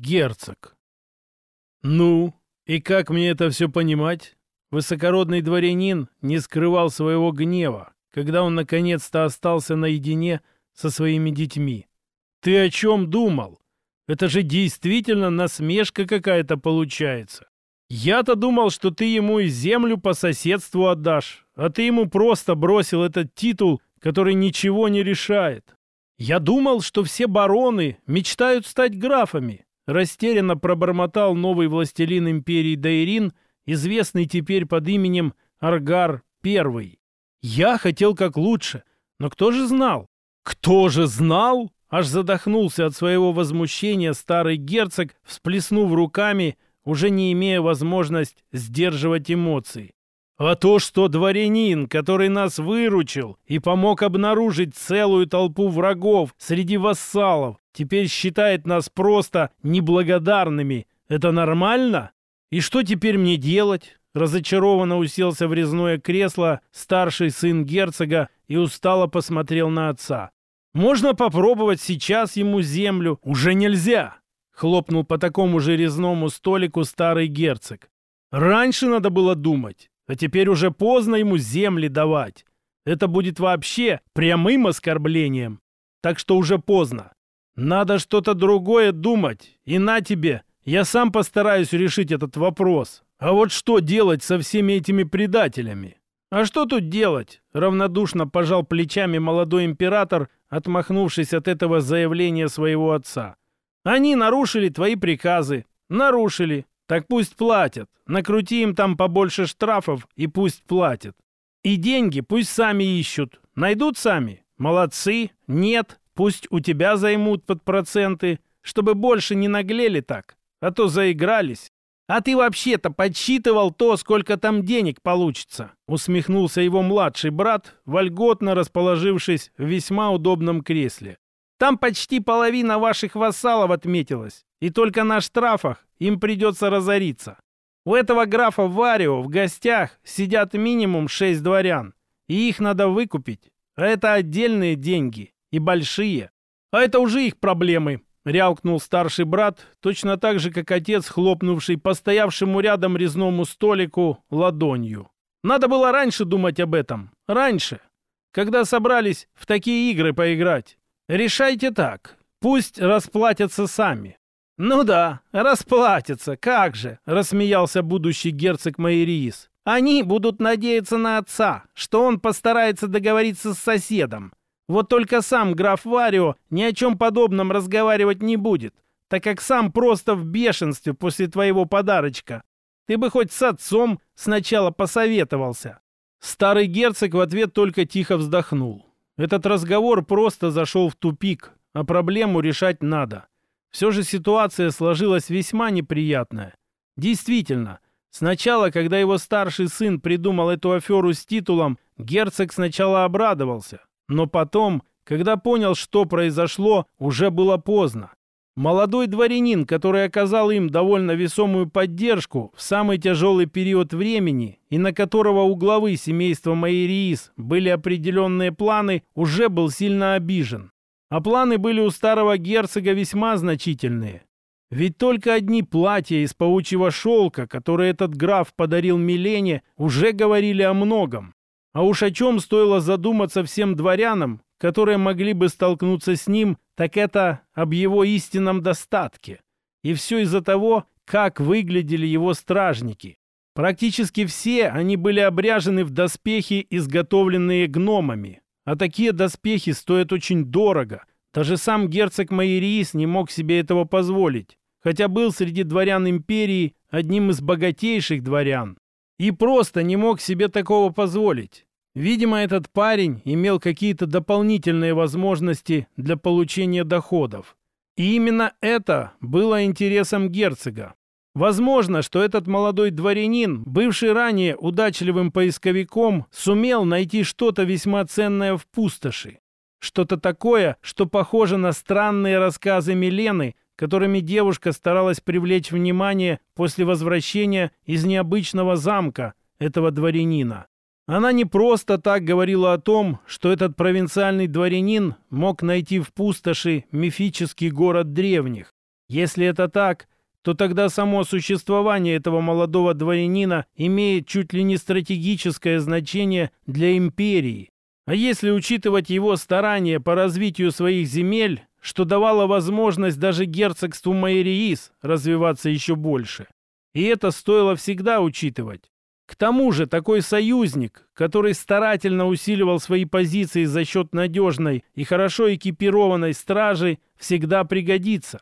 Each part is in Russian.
герцог. Ну, и как мне это все понимать? Высокородный дворянин не скрывал своего гнева, когда он наконец-то остался наедине со своими детьми. Ты о чем думал? Это же действительно насмешка какая-то получается. Я-то думал, что ты ему и землю по соседству отдашь, а ты ему просто бросил этот титул, который ничего не решает. Я думал, что все бароны мечтают стать графами. Растерянно пробормотал новый властелин империи Дайрин, известный теперь под именем Аргар I. Я хотел как лучше, но кто же знал? Кто же знал? Аж задохнулся от своего возмущения старый герцог, всплеснув руками, уже не имея возможность сдерживать эмоции. А то, что дворянин, который нас выручил и помог обнаружить целую толпу врагов среди вассалов, теперь считает нас просто неблагодарными, это нормально? И что теперь мне делать? Разочарованно уселся в резное кресло старший сын герцога и устало посмотрел на отца. «Можно попробовать сейчас ему землю. Уже нельзя!» Хлопнул по такому же резному столику старый герцог. «Раньше надо было думать, а теперь уже поздно ему земли давать. Это будет вообще прямым оскорблением. Так что уже поздно. Надо что-то другое думать. И на тебе, я сам постараюсь решить этот вопрос. А вот что делать со всеми этими предателями? А что тут делать? Равнодушно пожал плечами молодой император, отмахнувшись от этого заявления своего отца. Они нарушили твои приказы. Нарушили. Так пусть платят. Накрути им там побольше штрафов и пусть платят. И деньги пусть сами ищут. Найдут сами. Молодцы. Нет. Пусть у тебя займут под проценты, чтобы больше не наглели так. А то заигрались. «А ты вообще-то подсчитывал то, сколько там денег получится?» Усмехнулся его младший брат, вольготно расположившись в весьма удобном кресле. «Там почти половина ваших вассалов отметилась, и только на штрафах им придется разориться. У этого графа Варио в гостях сидят минимум шесть дворян, и их надо выкупить. А это отдельные деньги, и большие. А это уже их проблемы, — рявкнул старший брат, точно так же, как отец, хлопнувший по стоявшему рядом резному столику ладонью. «Надо было раньше думать об этом. Раньше. Когда собрались в такие игры поиграть. Решайте так. Пусть расплатятся сами». «Ну да, расплатятся, как же!» — рассмеялся будущий герцог Майриис. «Они будут надеяться на отца, что он постарается договориться с соседом, вот только сам граф Варио ни о чем подобном разговаривать не будет, так как сам просто в бешенстве после твоего подарочка. Ты бы хоть с отцом сначала посоветовался». Старый герцог в ответ только тихо вздохнул. Этот разговор просто зашел в тупик, а проблему решать надо. Все же ситуация сложилась весьма неприятная. Действительно, сначала, когда его старший сын придумал эту аферу с титулом, герцог сначала обрадовался. Но потом, когда понял, что произошло, уже было поздно. Молодой дворянин, который оказал им довольно весомую поддержку в самый тяжелый период времени и на которого у главы семейства Майриис были определенные планы, уже был сильно обижен. А планы были у старого герцога весьма значительные. Ведь только одни платья из паучьего шелка, которые этот граф подарил Милене, уже говорили о многом. А уж о чем стоило задуматься всем дворянам, которые могли бы столкнуться с ним, так это об его истинном достатке. И все из-за того, как выглядели его стражники. Практически все они были обряжены в доспехи, изготовленные гномами. А такие доспехи стоят очень дорого. Даже сам герцог Майриис не мог себе этого позволить, хотя был среди дворян империи одним из богатейших дворян. И просто не мог себе такого позволить. Видимо, этот парень имел какие-то дополнительные возможности для получения доходов. И именно это было интересом герцога. Возможно, что этот молодой дворянин, бывший ранее удачливым поисковиком, сумел найти что-то весьма ценное в пустоши. Что-то такое, что похоже на странные рассказы Милены которыми девушка старалась привлечь внимание после возвращения из необычного замка этого дворянина. Она не просто так говорила о том, что этот провинциальный дворянин мог найти в пустоши мифический город древних. Если это так, то тогда само существование этого молодого дворянина имеет чуть ли не стратегическое значение для империи. А если учитывать его старания по развитию своих земель, что давало возможность даже герцогству Майериис развиваться еще больше. И это стоило всегда учитывать. К тому же такой союзник, который старательно усиливал свои позиции за счет надежной и хорошо экипированной стражи, всегда пригодится.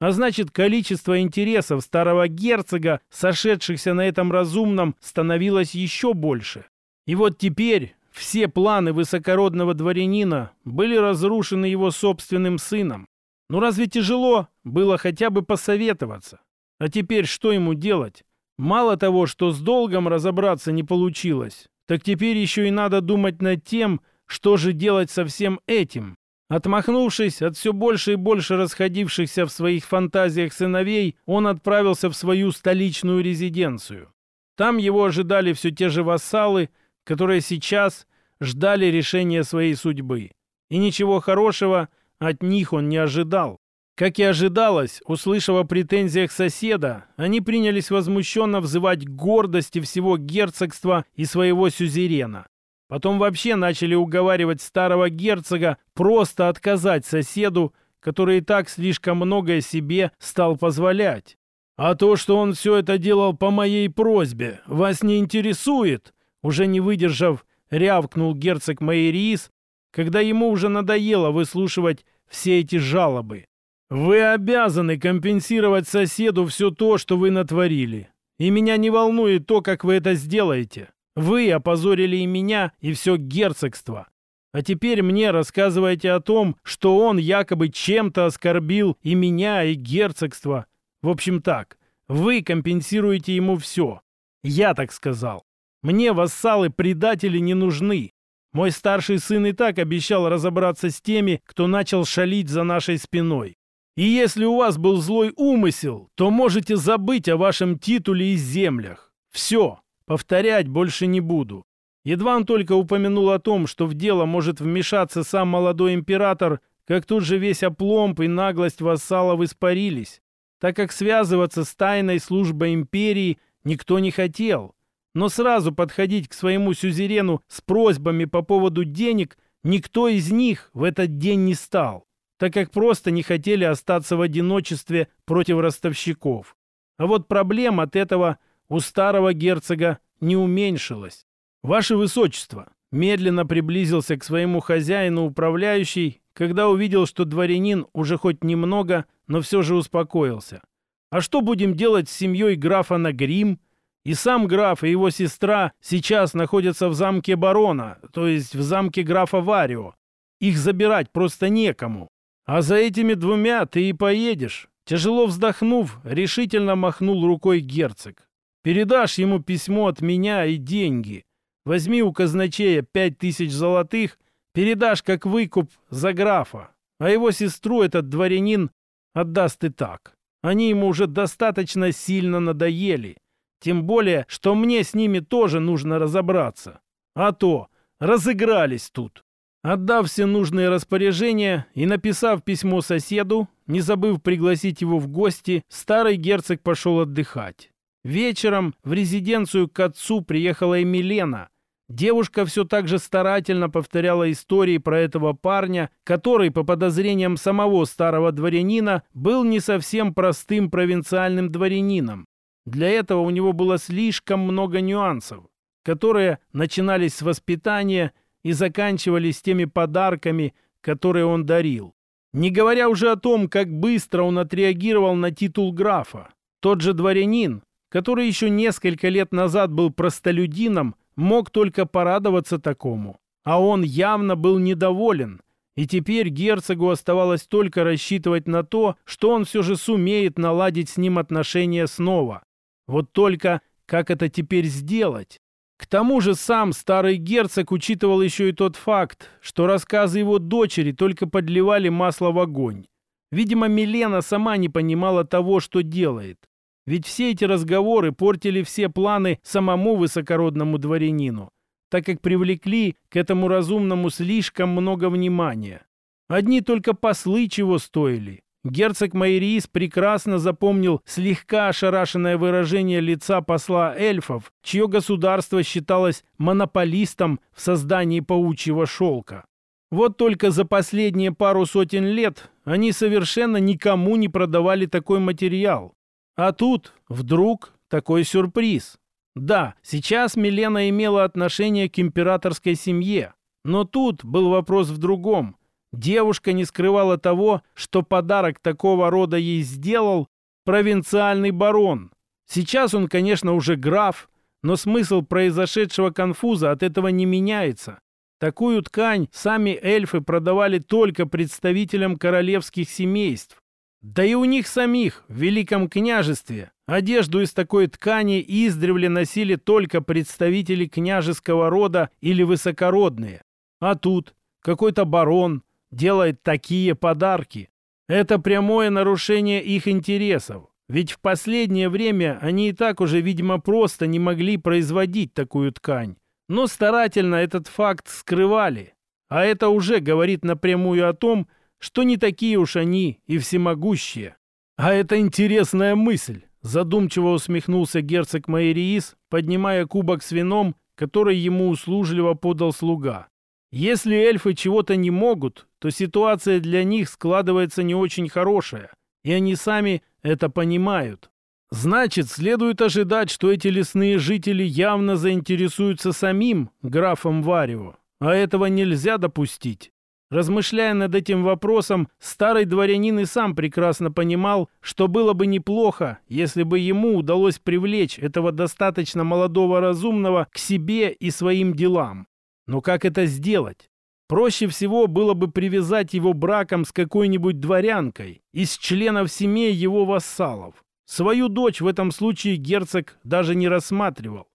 А значит, количество интересов старого герцога, сошедшихся на этом разумном, становилось еще больше. И вот теперь все планы высокородного дворянина были разрушены его собственным сыном. Ну разве тяжело было хотя бы посоветоваться? А теперь что ему делать? Мало того, что с долгом разобраться не получилось, так теперь еще и надо думать над тем, что же делать со всем этим. Отмахнувшись от все больше и больше расходившихся в своих фантазиях сыновей, он отправился в свою столичную резиденцию. Там его ожидали все те же вассалы, которые сейчас ждали решения своей судьбы. И ничего хорошего от них он не ожидал. Как и ожидалось, услышав о претензиях соседа, они принялись возмущенно взывать гордости всего герцогства и своего сюзерена. Потом вообще начали уговаривать старого герцога просто отказать соседу, который и так слишком многое себе стал позволять. А то, что он все это делал по моей просьбе, вас не интересует? Уже не выдержав, рявкнул герцог Майерис, когда ему уже надоело выслушивать все эти жалобы. Вы обязаны компенсировать соседу все то, что вы натворили. И меня не волнует то, как вы это сделаете. Вы опозорили и меня, и все герцогство. А теперь мне рассказываете о том, что он якобы чем-то оскорбил и меня, и герцогство. В общем так, вы компенсируете ему все. Я так сказал. Мне вассалы-предатели не нужны. Мой старший сын и так обещал разобраться с теми, кто начал шалить за нашей спиной. И если у вас был злой умысел, то можете забыть о вашем титуле и землях. Все, Повторять больше не буду. Едва он только упомянул о том, что в дело может вмешаться сам молодой император, как тут же весь опломб и наглость вассалов испарились, так как связываться с тайной службой империи никто не хотел. Но сразу подходить к своему сюзерену с просьбами по поводу денег никто из них в этот день не стал, так как просто не хотели остаться в одиночестве против ростовщиков. А вот проблем от этого – у старого герцога не уменьшилось. Ваше Высочество медленно приблизился к своему хозяину управляющий, когда увидел, что дворянин уже хоть немного, но все же успокоился. А что будем делать с семьей графа Нагрим? И сам граф и его сестра сейчас находятся в замке барона, то есть в замке графа Варио. Их забирать просто некому. А за этими двумя ты и поедешь. Тяжело вздохнув, решительно махнул рукой герцог. Передашь ему письмо от меня и деньги. Возьми у казначея пять тысяч золотых, передашь как выкуп за графа. А его сестру этот дворянин отдаст и так. Они ему уже достаточно сильно надоели. Тем более, что мне с ними тоже нужно разобраться. А то разыгрались тут. Отдав все нужные распоряжения и написав письмо соседу, не забыв пригласить его в гости, старый герцог пошел отдыхать. Вечером в резиденцию к отцу приехала и Милена. Девушка все так же старательно повторяла истории про этого парня, который, по подозрениям самого старого дворянина, был не совсем простым провинциальным дворянином. Для этого у него было слишком много нюансов, которые начинались с воспитания и заканчивались теми подарками, которые он дарил. Не говоря уже о том, как быстро он отреагировал на титул графа. Тот же дворянин, который еще несколько лет назад был простолюдином, мог только порадоваться такому. А он явно был недоволен. И теперь герцогу оставалось только рассчитывать на то, что он все же сумеет наладить с ним отношения снова. Вот только как это теперь сделать? К тому же сам старый герцог учитывал еще и тот факт, что рассказы его дочери только подливали масло в огонь. Видимо, Милена сама не понимала того, что делает. Ведь все эти разговоры портили все планы самому высокородному дворянину, так как привлекли к этому разумному слишком много внимания. Одни только послы чего стоили. герцог Майриис прекрасно запомнил слегка ошарашенное выражение лица посла эльфов, чье государство считалось монополистом в создании паучьего шелка. Вот только за последние пару сотен лет они совершенно никому не продавали такой материал. А тут вдруг такой сюрприз. Да, сейчас Милена имела отношение к императорской семье, но тут был вопрос в другом. Девушка не скрывала того, что подарок такого рода ей сделал провинциальный барон. Сейчас он, конечно, уже граф, но смысл произошедшего конфуза от этого не меняется. Такую ткань сами эльфы продавали только представителям королевских семейств. Да и у них самих в Великом княжестве одежду из такой ткани издревле носили только представители княжеского рода или высокородные. А тут какой-то барон делает такие подарки. Это прямое нарушение их интересов. Ведь в последнее время они и так уже, видимо, просто не могли производить такую ткань но старательно этот факт скрывали. А это уже говорит напрямую о том, что не такие уж они и всемогущие. А это интересная мысль, задумчиво усмехнулся герцог Майриис, поднимая кубок с вином, который ему услужливо подал слуга. Если эльфы чего-то не могут, то ситуация для них складывается не очень хорошая, и они сами это понимают. Значит, следует ожидать, что эти лесные жители явно заинтересуются самим графом Варио, а этого нельзя допустить. Размышляя над этим вопросом, старый дворянин и сам прекрасно понимал, что было бы неплохо, если бы ему удалось привлечь этого достаточно молодого разумного к себе и своим делам. Но как это сделать? Проще всего было бы привязать его браком с какой-нибудь дворянкой из членов семей его вассалов. Свою дочь в этом случае герцог даже не рассматривал.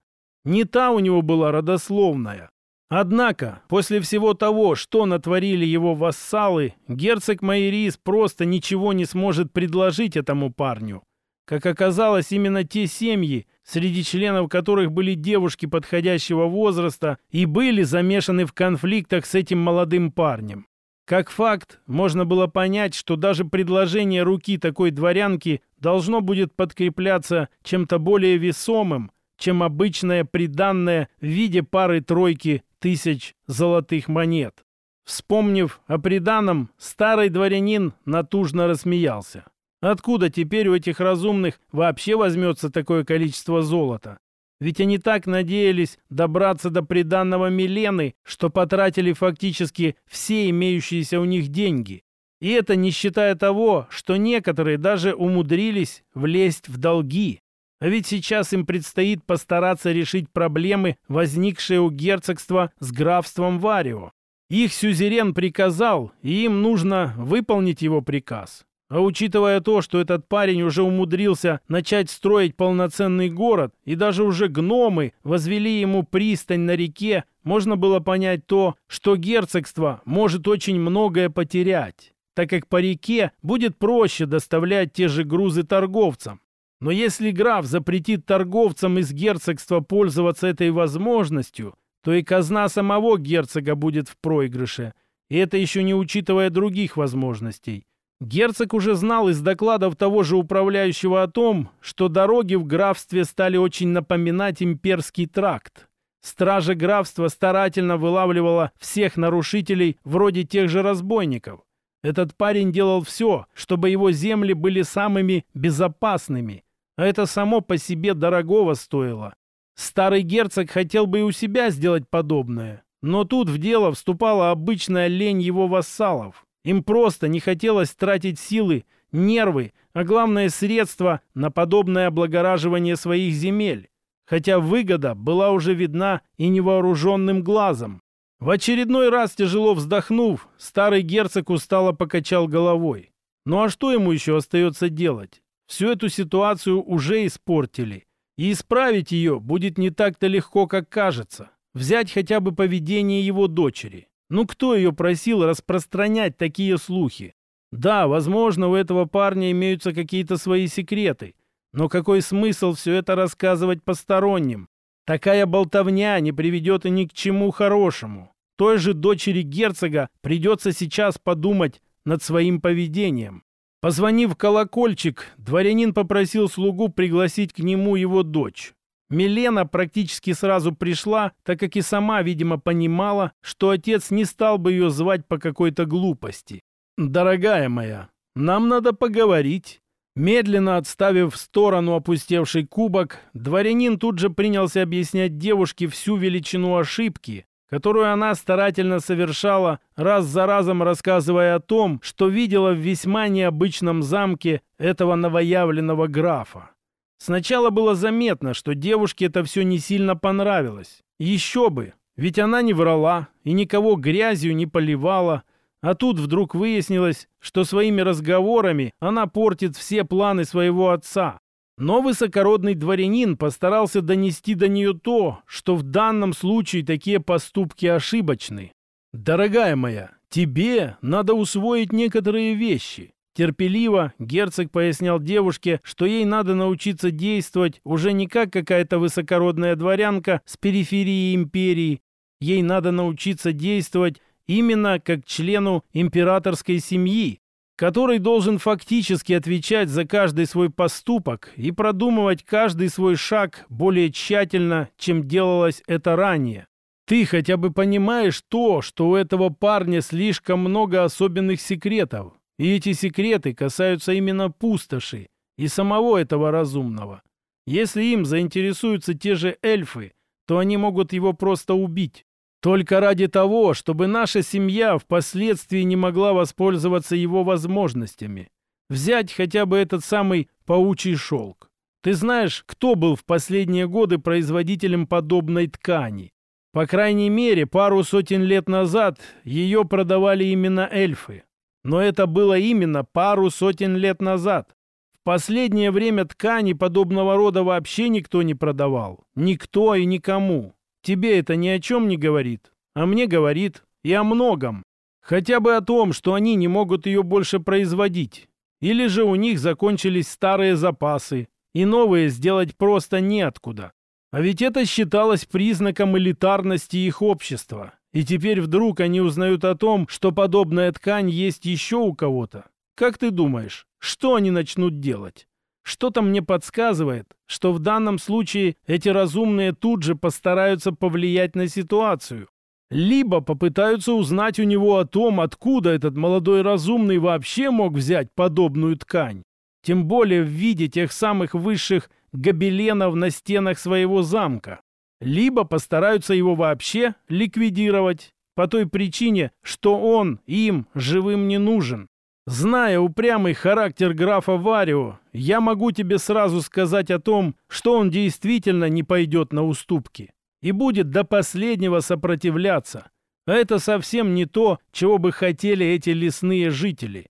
Не та у него была родословная. Однако, после всего того, что натворили его вассалы, герцог Майрис просто ничего не сможет предложить этому парню. Как оказалось, именно те семьи, среди членов которых были девушки подходящего возраста, и были замешаны в конфликтах с этим молодым парнем. Как факт, можно было понять, что даже предложение руки такой дворянки должно будет подкрепляться чем-то более весомым, чем обычное приданное в виде пары-тройки тысяч золотых монет. Вспомнив о приданом, старый дворянин натужно рассмеялся. Откуда теперь у этих разумных вообще возьмется такое количество золота? Ведь они так надеялись добраться до приданного Милены, что потратили фактически все имеющиеся у них деньги. И это не считая того, что некоторые даже умудрились влезть в долги. А ведь сейчас им предстоит постараться решить проблемы, возникшие у герцогства с графством Варио. Их сюзерен приказал, и им нужно выполнить его приказ. А учитывая то, что этот парень уже умудрился начать строить полноценный город, и даже уже гномы возвели ему пристань на реке, можно было понять то, что герцогство может очень многое потерять, так как по реке будет проще доставлять те же грузы торговцам. Но если граф запретит торговцам из герцогства пользоваться этой возможностью, то и казна самого герцога будет в проигрыше, и это еще не учитывая других возможностей – Герцог уже знал из докладов того же управляющего о том, что дороги в графстве стали очень напоминать имперский тракт. Стража графства старательно вылавливала всех нарушителей вроде тех же разбойников. Этот парень делал все, чтобы его земли были самыми безопасными, а это само по себе дорогого стоило. Старый герцог хотел бы и у себя сделать подобное, но тут в дело вступала обычная лень его вассалов. Им просто не хотелось тратить силы, нервы, а главное средства на подобное облагораживание своих земель. Хотя выгода была уже видна и невооруженным глазом. В очередной раз тяжело вздохнув, старый герцог устало покачал головой. Ну а что ему еще остается делать? Всю эту ситуацию уже испортили. И исправить ее будет не так-то легко, как кажется. Взять хотя бы поведение его дочери. Ну кто ее просил распространять такие слухи? Да, возможно, у этого парня имеются какие-то свои секреты, но какой смысл все это рассказывать посторонним? Такая болтовня не приведет и ни к чему хорошему. Той же дочери герцога придется сейчас подумать над своим поведением. Позвонив в колокольчик, дворянин попросил слугу пригласить к нему его дочь. Милена практически сразу пришла, так как и сама, видимо, понимала, что отец не стал бы ее звать по какой-то глупости. «Дорогая моя, нам надо поговорить». Медленно отставив в сторону опустевший кубок, дворянин тут же принялся объяснять девушке всю величину ошибки, которую она старательно совершала, раз за разом рассказывая о том, что видела в весьма необычном замке этого новоявленного графа. Сначала было заметно, что девушке это все не сильно понравилось. Еще бы, ведь она не врала и никого грязью не поливала, а тут вдруг выяснилось, что своими разговорами она портит все планы своего отца. Но высокородный дворянин постарался донести до нее то, что в данном случае такие поступки ошибочны. «Дорогая моя, тебе надо усвоить некоторые вещи. Терпеливо герцог пояснял девушке, что ей надо научиться действовать уже не как какая-то высокородная дворянка с периферии империи. Ей надо научиться действовать именно как члену императорской семьи, который должен фактически отвечать за каждый свой поступок и продумывать каждый свой шаг более тщательно, чем делалось это ранее. Ты хотя бы понимаешь то, что у этого парня слишком много особенных секретов, и эти секреты касаются именно пустоши и самого этого разумного. Если им заинтересуются те же эльфы, то они могут его просто убить. Только ради того, чтобы наша семья впоследствии не могла воспользоваться его возможностями. Взять хотя бы этот самый паучий шелк. Ты знаешь, кто был в последние годы производителем подобной ткани? По крайней мере, пару сотен лет назад ее продавали именно эльфы. Но это было именно пару сотен лет назад. В последнее время ткани подобного рода вообще никто не продавал. Никто и никому. Тебе это ни о чем не говорит. А мне говорит и о многом. Хотя бы о том, что они не могут ее больше производить. Или же у них закончились старые запасы, и новые сделать просто неоткуда. А ведь это считалось признаком элитарности их общества. И теперь вдруг они узнают о том, что подобная ткань есть еще у кого-то. Как ты думаешь, что они начнут делать? Что-то мне подсказывает, что в данном случае эти разумные тут же постараются повлиять на ситуацию. Либо попытаются узнать у него о том, откуда этот молодой разумный вообще мог взять подобную ткань. Тем более в виде тех самых высших гобеленов на стенах своего замка либо постараются его вообще ликвидировать по той причине, что он им живым не нужен. Зная упрямый характер графа Варио, я могу тебе сразу сказать о том, что он действительно не пойдет на уступки и будет до последнего сопротивляться. Это совсем не то, чего бы хотели эти лесные жители.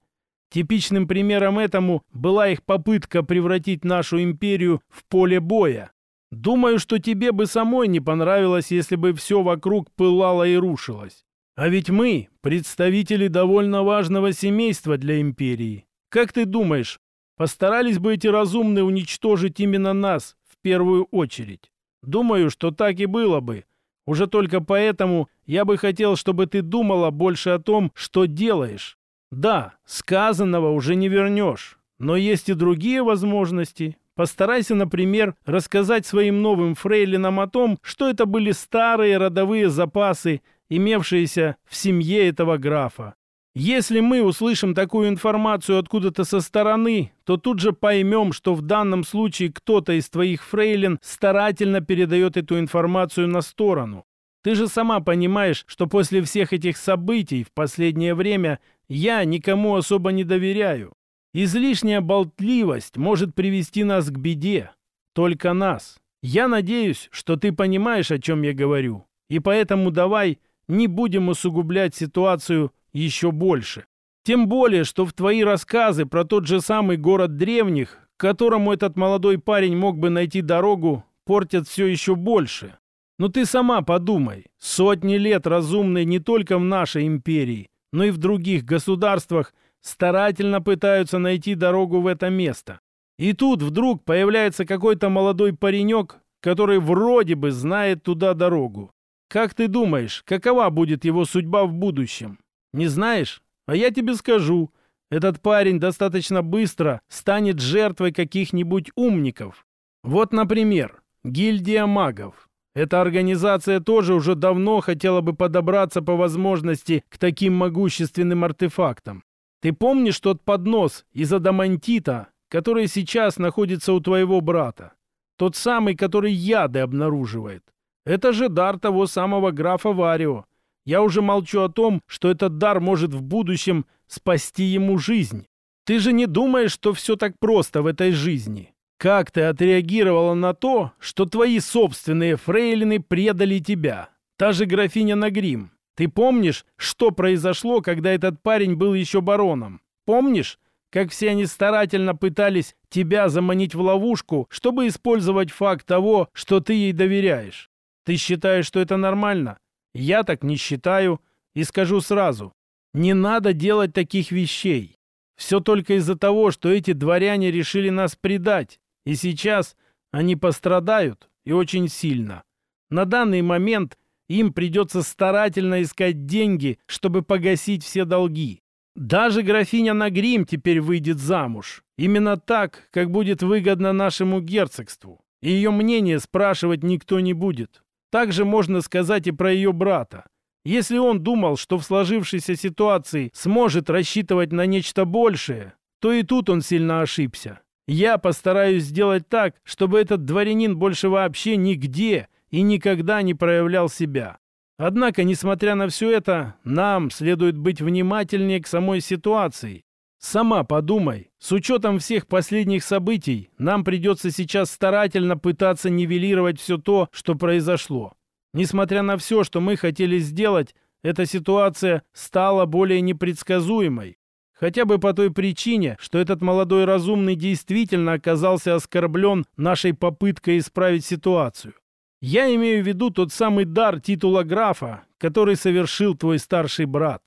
Типичным примером этому была их попытка превратить нашу империю в поле боя. Думаю, что тебе бы самой не понравилось, если бы все вокруг пылало и рушилось. А ведь мы — представители довольно важного семейства для империи. Как ты думаешь, постарались бы эти разумные уничтожить именно нас в первую очередь? Думаю, что так и было бы. Уже только поэтому я бы хотел, чтобы ты думала больше о том, что делаешь. Да, сказанного уже не вернешь, но есть и другие возможности. Постарайся, например, рассказать своим новым фрейлинам о том, что это были старые родовые запасы, имевшиеся в семье этого графа. Если мы услышим такую информацию откуда-то со стороны, то тут же поймем, что в данном случае кто-то из твоих фрейлин старательно передает эту информацию на сторону. Ты же сама понимаешь, что после всех этих событий в последнее время я никому особо не доверяю. Излишняя болтливость может привести нас к беде. Только нас. Я надеюсь, что ты понимаешь, о чем я говорю. И поэтому давай не будем усугублять ситуацию еще больше. Тем более, что в твои рассказы про тот же самый город древних, к которому этот молодой парень мог бы найти дорогу, портят все еще больше. Но ты сама подумай, сотни лет разумные не только в нашей империи, но и в других государствах – старательно пытаются найти дорогу в это место. И тут вдруг появляется какой-то молодой паренек, который вроде бы знает туда дорогу. Как ты думаешь, какова будет его судьба в будущем? Не знаешь? А я тебе скажу. этот парень достаточно быстро станет жертвой каких-нибудь умников. Вот, например, гильдия магов. Эта организация тоже уже давно хотела бы подобраться по возможности к таким могущественным артефактам. Ты помнишь тот поднос из адамантита, который сейчас находится у твоего брата? Тот самый, который яды обнаруживает. Это же дар того самого графа Варио. Я уже молчу о том, что этот дар может в будущем спасти ему жизнь. Ты же не думаешь, что все так просто в этой жизни? Как ты отреагировала на то, что твои собственные фрейлины предали тебя? Та же графиня Нагрим. Ты помнишь, что произошло, когда этот парень был еще бароном? Помнишь, как все они старательно пытались тебя заманить в ловушку, чтобы использовать факт того, что ты ей доверяешь? Ты считаешь, что это нормально? Я так не считаю и скажу сразу. Не надо делать таких вещей. Все только из-за того, что эти дворяне решили нас предать. И сейчас они пострадают и очень сильно. На данный момент им придется старательно искать деньги, чтобы погасить все долги. Даже графиня Нагрим теперь выйдет замуж. Именно так, как будет выгодно нашему герцогству. И ее мнение спрашивать никто не будет. Также можно сказать и про ее брата. Если он думал, что в сложившейся ситуации сможет рассчитывать на нечто большее, то и тут он сильно ошибся. Я постараюсь сделать так, чтобы этот дворянин больше вообще нигде и никогда не проявлял себя. Однако, несмотря на все это, нам следует быть внимательнее к самой ситуации. Сама подумай, с учетом всех последних событий, нам придется сейчас старательно пытаться нивелировать все то, что произошло. Несмотря на все, что мы хотели сделать, эта ситуация стала более непредсказуемой. Хотя бы по той причине, что этот молодой разумный действительно оказался оскорблен нашей попыткой исправить ситуацию. Я имею в виду тот самый дар титула графа, который совершил твой старший брат.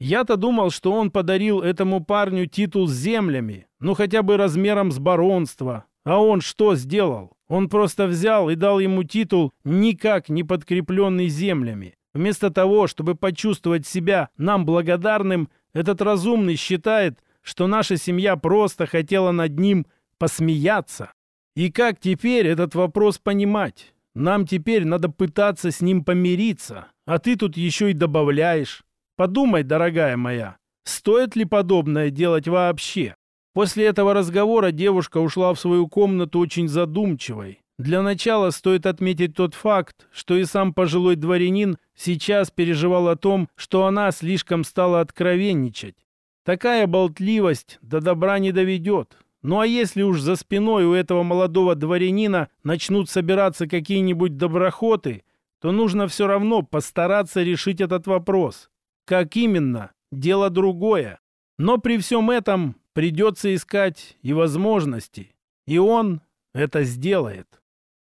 Я-то думал, что он подарил этому парню титул с землями, ну хотя бы размером с баронство. А он что сделал? Он просто взял и дал ему титул, никак не подкрепленный землями. Вместо того, чтобы почувствовать себя нам благодарным, этот разумный считает, что наша семья просто хотела над ним посмеяться. И как теперь этот вопрос понимать? Нам теперь надо пытаться с ним помириться, а ты тут еще и добавляешь. Подумай, дорогая моя, стоит ли подобное делать вообще? После этого разговора девушка ушла в свою комнату очень задумчивой. Для начала стоит отметить тот факт, что и сам пожилой дворянин сейчас переживал о том, что она слишком стала откровенничать. Такая болтливость до добра не доведет. Ну а если уж за спиной у этого молодого дворянина начнут собираться какие-нибудь доброхоты, то нужно все равно постараться решить этот вопрос. Как именно? Дело другое. Но при всем этом придется искать и возможности. И он это сделает.